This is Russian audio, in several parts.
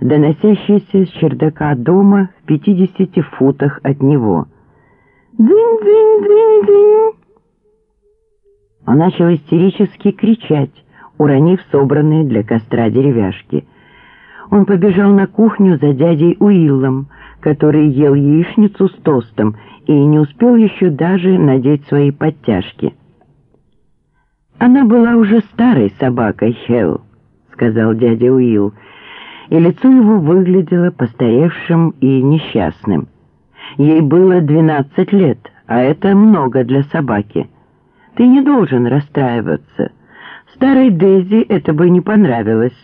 доносящийся с чердака дома в 50 футах от него. «Дзынь-дзынь-дзынь-дзынь!» Он начал истерически кричать, уронив собранные для костра деревяшки. Он побежал на кухню за дядей Уиллом, который ел яичницу с тостом и не успел еще даже надеть свои подтяжки. «Она была уже старой собакой, Хелл», — сказал дядя Уилл, и лицо его выглядело постаревшим и несчастным. Ей было двенадцать лет, а это много для собаки. Ты не должен расстраиваться. Старой Дейзи это бы не понравилось.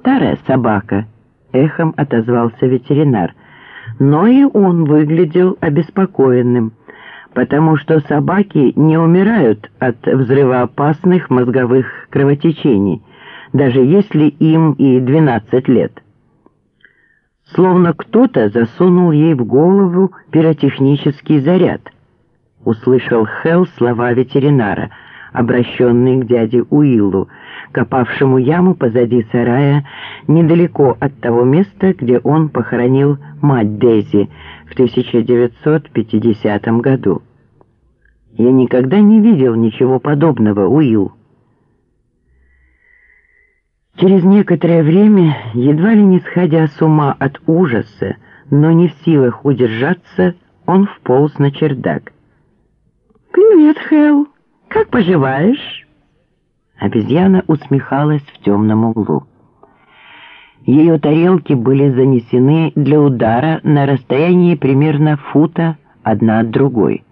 «Старая собака», — эхом отозвался ветеринар, но и он выглядел обеспокоенным потому что собаки не умирают от взрывоопасных мозговых кровотечений, даже если им и 12 лет. Словно кто-то засунул ей в голову пиротехнический заряд. Услышал Хелл слова ветеринара, обращенные к дяде Уиллу, копавшему яму позади сарая, недалеко от того места, где он похоронил мать Дейзи, в 1950 году. Я никогда не видел ничего подобного, Уилл. Через некоторое время, едва ли не сходя с ума от ужаса, но не в силах удержаться, он вполз на чердак. «Привет, Хелл! Как поживаешь?» Обезьяна усмехалась в темном углу. Ее тарелки были занесены для удара на расстоянии примерно фута одна от другой.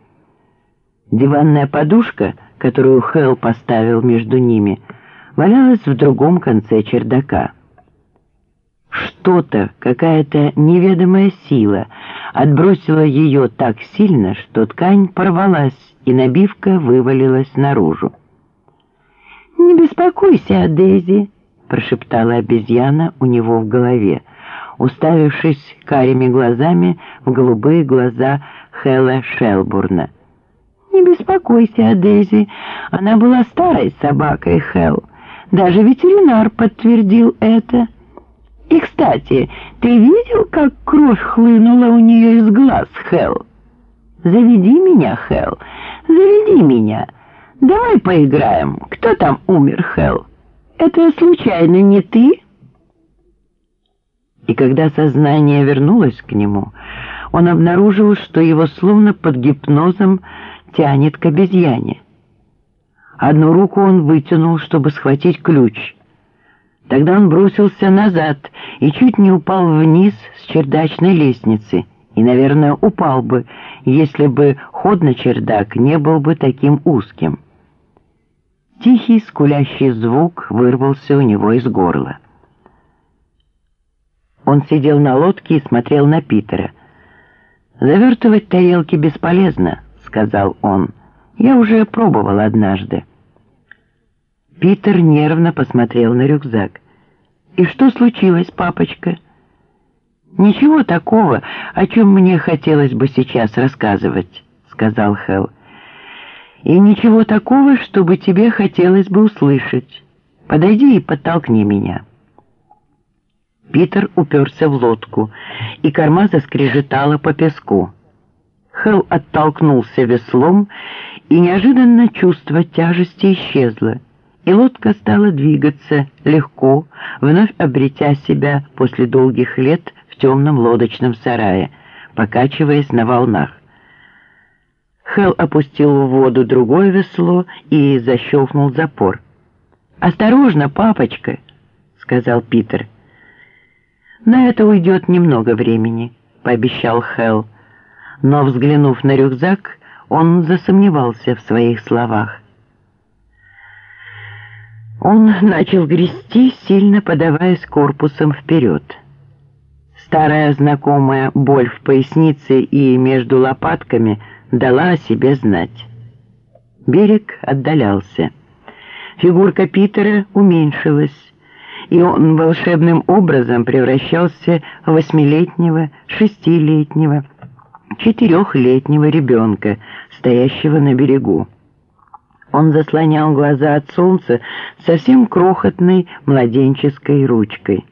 Диванная подушка, которую Хелл поставил между ними, валялась в другом конце чердака. Что-то, какая-то неведомая сила отбросила ее так сильно, что ткань порвалась, и набивка вывалилась наружу. «Не беспокойся, Дейзи», прошептала обезьяна у него в голове, уставившись карими глазами в голубые глаза Хэлла Шелбурна. «Не беспокойся Дейзи, она была старой собакой, Хелл. Даже ветеринар подтвердил это. И, кстати, ты видел, как кровь хлынула у нее из глаз, Хелл? Заведи меня, Хелл, заведи меня. Давай поиграем. Кто там умер, Хелл?» Это случайно не ты?» И когда сознание вернулось к нему, он обнаружил, что его словно под гипнозом тянет к обезьяне. Одну руку он вытянул, чтобы схватить ключ. Тогда он бросился назад и чуть не упал вниз с чердачной лестницы, и, наверное, упал бы, если бы ход на чердак не был бы таким узким. Тихий скулящий звук вырвался у него из горла. Он сидел на лодке и смотрел на Питера. «Завертывать тарелки бесполезно», — сказал он. «Я уже пробовал однажды». Питер нервно посмотрел на рюкзак. «И что случилось, папочка?» «Ничего такого, о чем мне хотелось бы сейчас рассказывать», — сказал Хелл. И ничего такого, чтобы тебе хотелось бы услышать. Подойди и подтолкни меня». Питер уперся в лодку, и корма заскрежетала по песку. Хелл оттолкнулся веслом, и неожиданно чувство тяжести исчезло, и лодка стала двигаться легко, вновь обретя себя после долгих лет в темном лодочном сарае, покачиваясь на волнах. Хелл опустил в воду другое весло и защелкнул запор. «Осторожно, папочка!» — сказал Питер. «На это уйдет немного времени», — пообещал Хелл. Но, взглянув на рюкзак, он засомневался в своих словах. Он начал грести, сильно подаваясь корпусом вперед. Старая знакомая боль в пояснице и между лопатками — дала о себе знать. Берег отдалялся. Фигурка Питера уменьшилась, и он волшебным образом превращался в восьмилетнего, шестилетнего, четырехлетнего ребенка, стоящего на берегу. Он заслонял глаза от солнца совсем крохотной младенческой ручкой.